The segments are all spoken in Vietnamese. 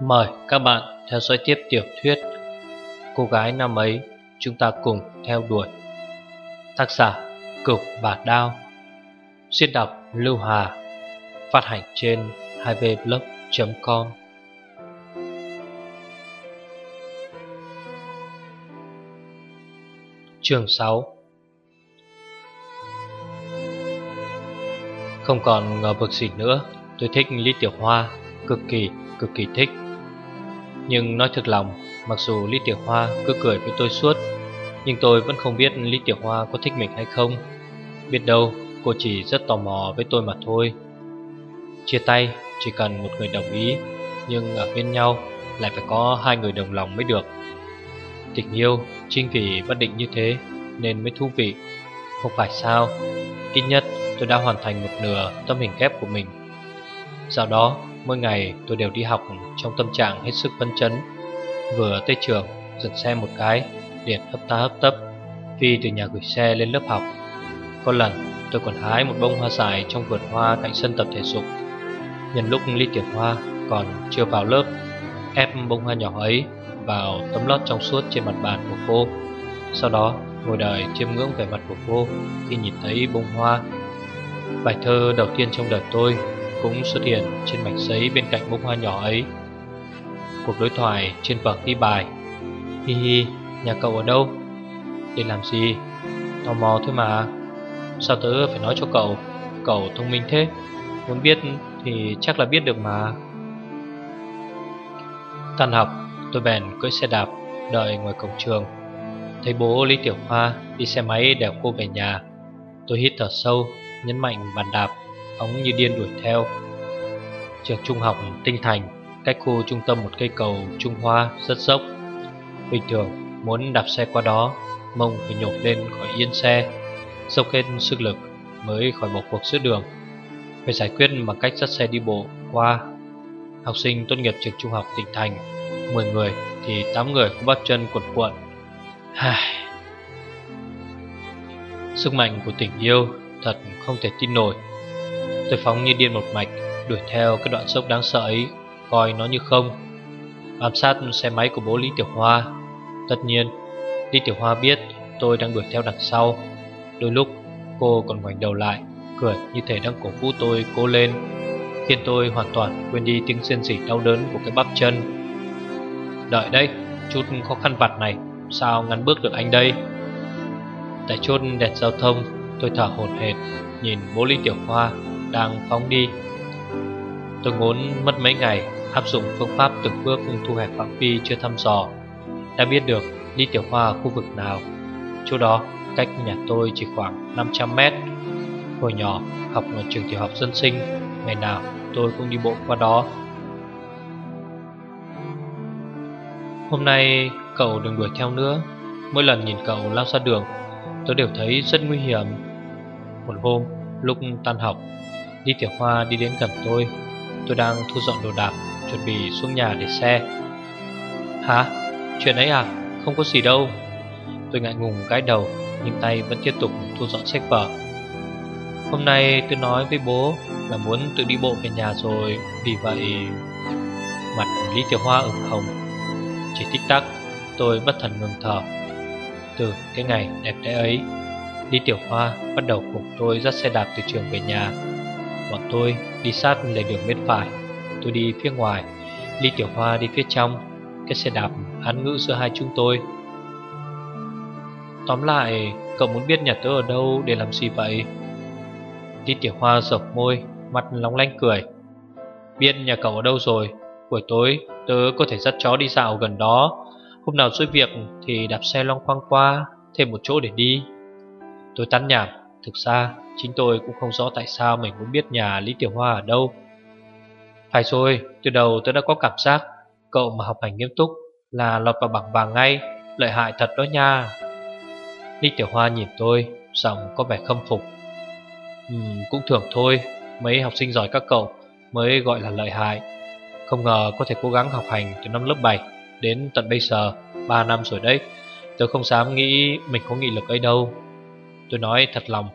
Mời các bạn theo dõi tiếp tiểu thuyết Cô gái năm ấy chúng ta cùng theo đuổi. Tác giả Cục Bà Đao. Xuyên đọc Lưu Hà. Phát hành trên 2vblog.com Chương 6 Không còn ngờ vực gì nữa Tôi thích Lý Tiểu Hoa Cực kỳ, cực kỳ thích. Nhưng nói thật lòng, Mặc dù Lý Tiểu Hoa cứ cười với tôi suốt, Nhưng tôi vẫn không biết Lý Tiểu Hoa có thích mình hay không. Biết đâu, cô chỉ rất tò mò với tôi mà thôi. Chia tay, chỉ cần một người đồng ý, Nhưng ở bên nhau lại phải có hai người đồng lòng mới được. Tình yêu, chính vì bất định như thế Nên mới thú vị. Không phải sao, Ít nhất tôi đã hoàn thành một nửa tâm hình kép của mình. Sau đó mỗi ngày tôi đều đi học trong tâm trạng hết sức phấn chấn. Vừa tới trường dừng xe một cái, liền hấp ta hấp tấp, Phi từ nhà gửi xe lên lớp học. Có lần, tôi còn hái một bông hoa dài trong vườn hoa cạnh sân tập thể dục. Nhân lúc ly tiểu hoa, còn chưa vào lớp, Ép bông hoa nhỏ ấy vào tấm lót trong suốt trên mặt bàn của cô. Sau đó, ngồi đời chiêm ngưỡng vẻ mặt của cô khi nhìn thấy bông hoa. Bài thơ đầu tiên trong đời tôi cũng xuất hiện trên mảnh giấy bên cạnh bông hoa nhỏ ấy. Cuộc đối thoại trên vở ghi bài. Hi hi, nhà cậu ở đâu? Để làm gì? Tò mò thôi mà. Sao tớ phải nói cho cậu? Cậu thông minh thế. Muốn biết thì chắc là biết được mà. Tan học tôi bèn cưỡi xe đạp Đợi ngoài cổng trường. Thấy bố Lý Tiểu Hoa đi xe máy đèo cô về nhà. Tôi hít thở sâu Nhấn mạnh bàn đạp. Phóng như điên đuổi theo. Trường trung học Tinh Thành, Cách khu trung tâm một cây cầu Trung Hoa rất dốc. Bình thường, muốn đạp xe qua đó, Mông phải nhột lên khỏi yên xe, Dốc hết sức lực mới khỏi một cuộc giữa đường. Phải giải quyết bằng cách dắt xe đi bộ qua. Học sinh tốt nghiệp trường trung học tỉnh thành 10 người thì 8 người có bắp chân cuộn cuộn. Sức mạnh của tình yêu thật không thể tin nổi. Tôi phóng như điên một mạch Đuổi theo cái đoạn dốc đáng sợ ấy Coi nó như không. Bám sát xe máy của bố Lý Tiểu Hoa. Tất nhiên Lý Tiểu Hoa biết tôi đang đuổi theo đằng sau. Đôi lúc cô còn ngoảnh đầu lại Cười như thể đang cổ vũ tôi cố lên Khiến tôi hoàn toàn quên đi tiếng xiên rỉ đau đớn của cái bắp chân. Đợi đây, chút khó khăn vặt này Sao ngăn bước được anh đây? Tại chốt đèn giao thông Tôi thở hổn hển Nhìn bố Lý Tiểu Hoa đang phóng đi. Tôi muốn mất mấy ngày, áp dụng phương pháp từng bước thu hẹp phạm vi chưa thăm dò. Đã biết được Lý Tiểu Hoa ở khu vực nào. Chỗ đó, cách nhà tôi chỉ khoảng 500 mét. Hồi nhỏ, học ở trường tiểu học dân sinh. Ngày nào, tôi cũng đi bộ qua đó. Hôm nay, cậu đừng đuổi theo nữa. Mỗi lần nhìn cậu lao ra đường, Tôi đều thấy rất nguy hiểm. Một hôm, lúc tan học Lý Tiểu Hoa đi đến gần tôi. Tôi đang thu dọn đồ đạc, Chuẩn bị xuống nhà để xe. Hả? Chuyện ấy à? Không có gì đâu. Tôi ngại ngùng cái đầu, Nhưng tay vẫn tiếp tục thu dọn sách vở. Hôm nay tôi nói với bố Là muốn tự đi bộ về nhà rồi, Vì vậy Mặt Lý Tiểu Hoa ửng hồng. Chỉ tích tắc, Tôi bất thần ngừng thở. Từ cái ngày đẹp đẽ ấy, Lý Tiểu Hoa bắt đầu cùng tôi dắt xe đạp từ trường về nhà. Bọn tôi đi sát lề đường bên phải. Tôi đi phía ngoài Lý Tiểu Hoa đi phía trong. Cái xe đạp án ngữ giữa hai chúng tôi. Tóm lại, Cậu muốn biết nhà tớ ở đâu để làm gì vậy? Lý Tiểu Hoa dọc môi Mặt lóng lanh cười. Biết nhà cậu ở đâu rồi? Buổi tối, tớ có thể dắt chó đi dạo gần đó. Hôm nào rỗi việc Thì đạp xe long khoang qua, Thêm một chỗ để đi. Tôi tán nhảm, Thực ra chính tôi cũng không rõ tại sao mình muốn biết nhà Lý Tiểu Hoa ở đâu. Phải rồi, từ đầu tôi đã có cảm giác Cậu mà học hành nghiêm túc là lọt vào bảng vàng ngay Lợi hại thật đó nha. Lý Tiểu Hoa nhìn tôi Giọng có vẻ khâm phục. Ừ, cũng thường thôi Mấy học sinh giỏi các cậu mới gọi là lợi hại. Không ngờ có thể cố gắng học hành từ năm lớp 7 Đến tận bây giờ 3 năm rồi đấy. Tôi không dám nghĩ mình có nghị lực ấy đâu. Tôi nói thật lòng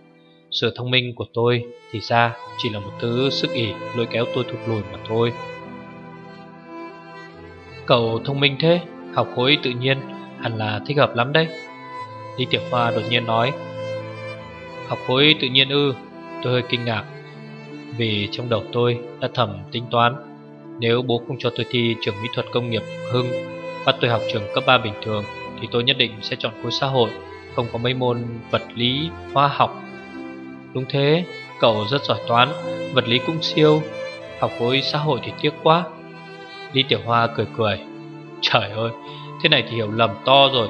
sự thông minh của tôi thì ra chỉ là một thứ sức ỉ lôi kéo tôi thụt lùi mà thôi. Cậu thông minh thế Học khối tự nhiên hẳn là thích hợp lắm đấy. Lý Tiểu Hoa đột nhiên nói. Học khối tự nhiên ư Tôi hơi kinh ngạc Vì trong đầu tôi đã thầm tính toán Nếu bố không cho tôi thi trường mỹ thuật công nghiệp Hưng Bắt tôi học trường cấp 3 bình thường Thì tôi nhất định sẽ chọn khối xã hội Không có mấy môn vật lý, hóa học Đúng thế, cậu rất giỏi toán Vật lý cũng siêu Học khối xã hội thì tiếc quá. Lý Tiểu Hoa cười cười. Trời ơi, thế này thì hiểu lầm to rồi.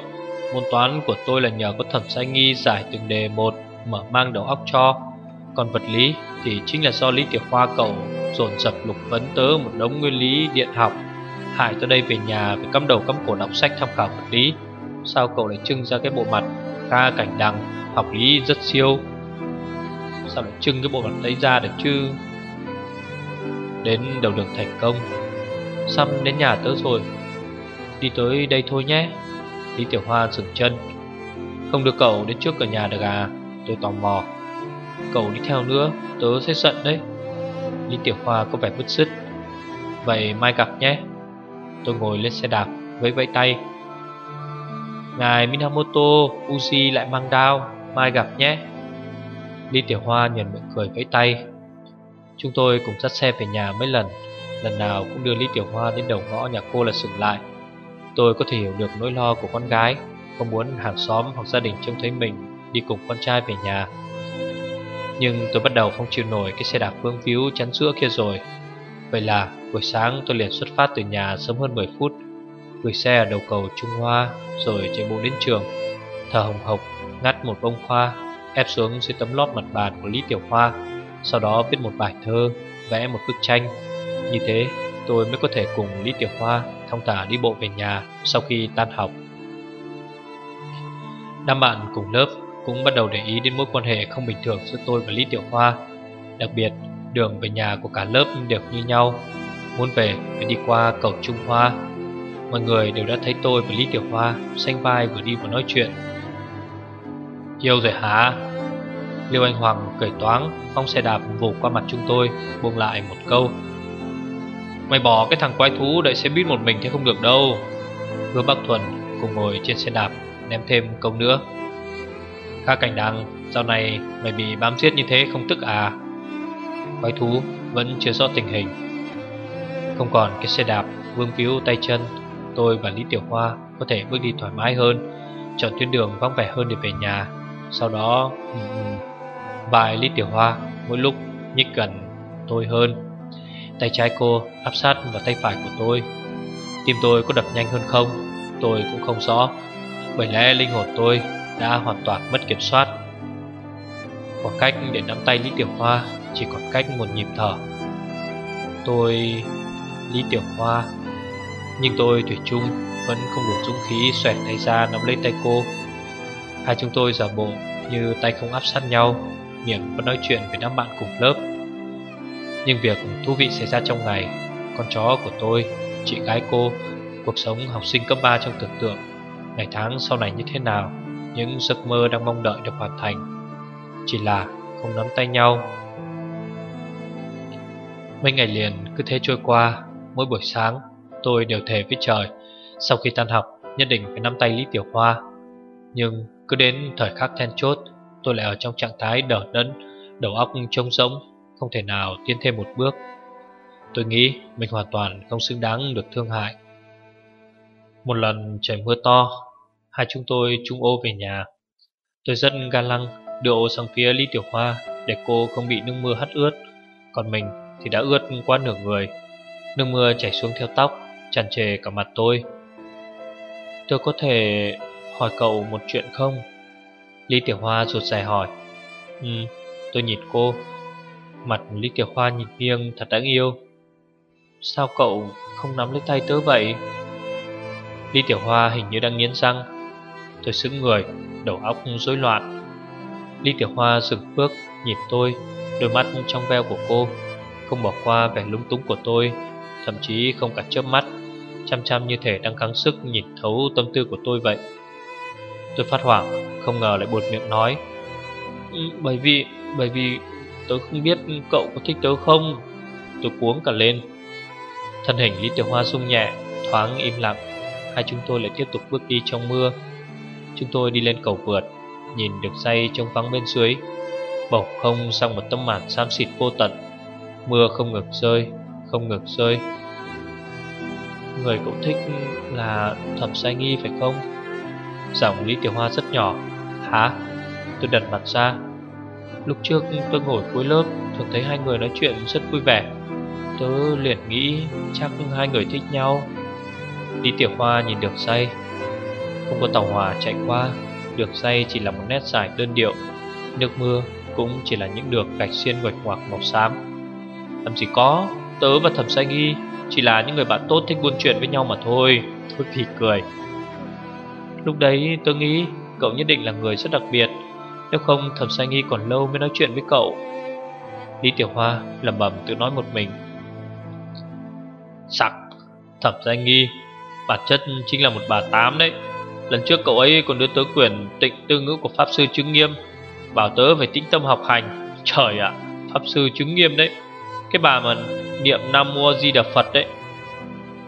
Môn toán của tôi là nhờ có thẩm sai nghi giải từng đề một Mở mang đầu óc cho. Còn vật lý thì chính là do Lý Tiểu Hoa cậu Dồn dập lục vấn tớ một đống nguyên lý điện học Hại tôi đây về nhà phải cắm đầu cắm cổ đọc sách tham khảo vật lý. Sao cậu lại trưng ra cái bộ mặt ca cảnh đằng Học lý rất siêu? Sao lại trưng cái bộ mặt đấy ra được chứ. Đến đầu đường thành công. Xăm đến nhà tớ rồi. Đi tới đây thôi nhé. Lý Tiểu Hoa dừng chân. Không được cậu đến trước cửa nhà được à? Tôi tò mò. Cậu đi theo nữa, tớ sẽ giận đấy. Lý Tiểu Hoa có vẻ bứt rứt. Vậy mai gặp nhé. Tôi ngồi lên xe đạp với vẫy tay. Ngài Minamoto, Uzi lại mang đao. Mai gặp nhé. Lý Tiểu Hoa nhận miệng cười vẫy tay. Chúng tôi cùng dắt xe về nhà mấy lần Lần nào cũng đưa Lý Tiểu Hoa đến đầu ngõ nhà cô là dừng lại. Tôi có thể hiểu được nỗi lo của con gái Không muốn hàng xóm hoặc gia đình trông thấy mình Đi cùng con trai về nhà. Nhưng tôi bắt đầu không chịu nổi Cái xe đạp vương víu chắn giữa kia rồi. Vậy là buổi sáng tôi liền xuất phát từ nhà sớm hơn 10 phút, Gửi xe ở đầu cầu Trung Hoa Rồi chạy bộ đến trường. Thở hồng hộc, ngắt một bông hoa Ép xuống dưới tấm lót mặt bàn của Lý Tiểu Hoa Sau đó viết một bài thơ Vẽ một bức tranh Như thế tôi mới có thể cùng Lý Tiểu Hoa thông thả đi bộ về nhà sau khi tan học. Năm bạn cùng lớp cũng bắt đầu để ý đến mối quan hệ không bình thường giữa tôi và Lý Tiểu Hoa. Đặc biệt, đường về nhà của cả lớp đều như nhau. Muốn về phải đi qua cầu Trung Hoa. Mọi người đều đã thấy tôi và Lý Tiểu Hoa xanh vai vừa đi vừa nói chuyện. Yêu rồi hả? Liêu Anh Hoàng cười toáng, phóng xe đạp vụt qua mặt chúng tôi, buông lại một câu. Mày bỏ cái thằng quái thú đợi xe buýt một mình thì không được đâu. Hứa Bắc Thuần cùng ngồi trên xe đạp Ném thêm câu nữa. Kha cảnh đăng sau này mày bị bám giết như thế không tức à? Quái thú vẫn chưa rõ tình hình. Không còn cái xe đạp vương víu tay chân Tôi và Lý Tiểu Hoa có thể bước đi thoải mái hơn Chọn tuyến đường vắng vẻ hơn để về nhà. Sau đó ừ, ừ, Vài lít Tiểu Hoa, mỗi lúc nhích gần tôi hơn. Tay trái cô áp sát vào tay phải của tôi. Tim tôi có đập nhanh hơn không? Tôi cũng không rõ. Bởi lẽ linh hồn tôi đã hoàn toàn mất kiểm soát. Khoảng cách để nắm tay Lý Tiểu Hoa Chỉ còn cách một nhịp thở. Tôi... Lý Tiểu Hoa, Nhưng tôi Thủy chung, Vẫn không đủ dũng khí xoẹt tay ra nắm lấy tay cô. Hai chúng tôi giả bộ như tay không áp sát nhau Miệng vẫn nói chuyện với đám bạn cùng lớp. Nhưng việc thú vị xảy ra trong ngày Con chó của tôi, chị gái cô Cuộc sống học sinh cấp 3 trong tưởng tượng Ngày tháng sau này như thế nào Những giấc mơ đang mong đợi được hoàn thành Chỉ là không nắm tay nhau. Mấy ngày liền cứ thế trôi qua Mỗi buổi sáng tôi đều thề với trời Sau khi tan học nhất định phải nắm tay Lý Tiểu Hoa Nhưng cứ đến thời khắc then chốt, Tôi lại ở trong trạng thái đỡ đẫn, Đầu óc trông rỗng, không thể nào tiến thêm một bước. Tôi nghĩ mình hoàn toàn không xứng đáng được thương hại. Một lần trời mưa to, Hai chúng tôi chung ô về nhà. Tôi rất ga lăng, đưa ô sang phía Lý Tiểu Hoa Để cô không bị nước mưa hắt ướt. Còn mình thì đã ướt quá nửa người. Nước mưa chảy xuống theo tóc, Tràn trề cả mặt tôi. Tôi có thể hỏi cậu một chuyện không? Lý Tiểu Hoa rụt rè hỏi. Ừ, tôi nhìn cô. Mặt Lý Tiểu Hoa nhìn nghiêng thật đáng yêu. Sao cậu không nắm lấy tay tớ vậy? Lý Tiểu Hoa hình như đang nghiến răng. Tôi sững người Đầu óc rối loạn. Lý Tiểu Hoa dừng bước Nhìn tôi Đôi mắt trong veo của cô. Không bỏ qua vẻ lúng túng của tôi Thậm chí không cả chớp mắt. Chăm chăm như thể đang gắng sức nhìn thấu tâm tư của tôi vậy. Tôi phát hoảng, Không ngờ lại buột miệng nói. Ừ, bởi vì Bởi vì Tớ không biết cậu có thích tớ không? Tôi cuống cả lên. Thân hình Lý Tiểu Hoa rung nhẹ, Thoáng im lặng. Hai chúng tôi lại tiếp tục bước đi trong mưa. Chúng tôi đi lên cầu vượt, Nhìn được say trông vắng bên dưới Bầu không sang một tấm màn xám xịt vô tận. Mưa không ngừng rơi, Không ngừng rơi. Người cậu thích là thẩm sai nghi phải không? Giọng Lý Tiểu Hoa rất nhỏ. Hả? Tôi đặt mặt ra. Lúc trước tôi ngồi cuối lớp, Thường thấy hai người nói chuyện rất vui vẻ. Tớ liền nghĩ chắc hai người thích nhau. Lý Tiểu Hoa nhìn được say. Không có tàu hỏa chạy qua. Được say chỉ là một nét dài đơn điệu. Nước mưa cũng chỉ là những đường gạch xiên nguệch ngoạc màu xám. Làm gì có, Tớ và thẩm say nghi Chỉ là những người bạn tốt thích buôn chuyện với nhau mà thôi. Thôi thì cười. Lúc đấy tôi nghĩ cậu nhất định là người rất đặc biệt. Nếu không, thẩm sai nghi còn lâu mới nói chuyện với cậu. Lý Tiểu Hoa lẩm bẩm tự nói một mình. Sặc, Thẩm danh nghi, Bản chất chính là một bà tám đấy. Lần trước cậu ấy còn đưa tớ quyền tịnh tư ngữ của Pháp Sư Chứng Nghiêm, Bảo tớ phải tĩnh tâm học hành. Trời ạ, Pháp Sư Chứng Nghiêm đấy. Cái bà mà niệm Nam Mua Di Đà Phật đấy.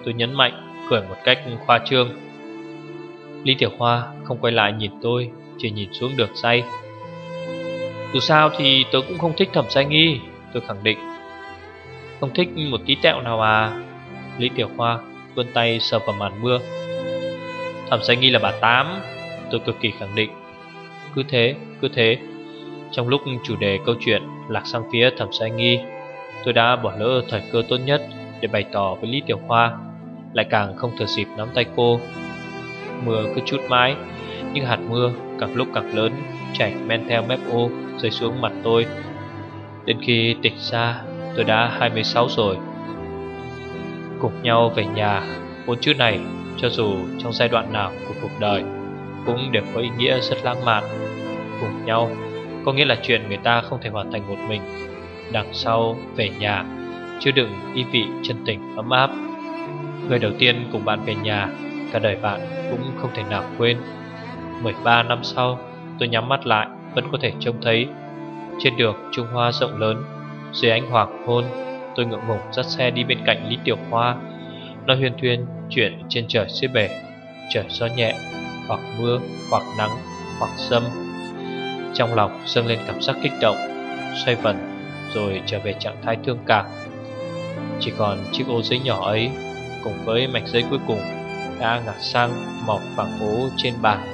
Tôi nhấn mạnh, Cười một cách khoa trương. Lý Tiểu Hoa không quay lại nhìn tôi Chỉ nhìn xuống được say. Dù sao thì tớ cũng không thích thẩm say nghi Tôi khẳng định. Không thích một tí tẹo nào à? Lý Tiểu Hoa vươn tay sờ vào màn mưa. Thẩm say nghi là bà Tám Tôi cực kỳ khẳng định. Cứ thế, cứ thế. Trong lúc chủ đề câu chuyện lạc sang phía thẩm say nghi Tôi đã bỏ lỡ thời cơ tốt nhất Để bày tỏ với Lý Tiểu Hoa Lại càng không thừa dịp nắm tay cô. Mưa cứ chút mãi. Nhưng hạt mưa, càng lúc càng lớn, Chảy men theo mép ô, Rơi xuống mặt tôi. Đến khi tỉnh ra Tôi đã 26 rồi. Cùng nhau về nhà, Bốn chữ này, cho dù trong giai đoạn nào của cuộc đời, Cũng đều có ý nghĩa rất lãng mạn. Cùng nhau, Có nghĩa là chuyện người ta không thể hoàn thành một mình. Đằng sau, về nhà, Chứa đựng y vị chân tình ấm áp. Người đầu tiên cùng bạn về nhà Cả đời bạn cũng không thể nào quên. 13 năm sau Tôi nhắm mắt lại Vẫn có thể trông thấy. Trên đường Trung Hoa rộng lớn Dưới ánh hoàng hôn Tôi ngượng ngùng dắt xe đi bên cạnh Lý Tiểu Hoa nó huyền thuyên chuyện trên trời dưới bể Trời gió nhẹ Hoặc mưa, hoặc nắng, hoặc sâm. Trong lòng dâng lên cảm giác kích động Xoay vần Rồi trở về trạng thái thương cảm. Chỉ còn chiếc ô giấy nhỏ ấy Cùng với mảnh giấy cuối cùng đã ngả sang mọc vàng phố trên bàn.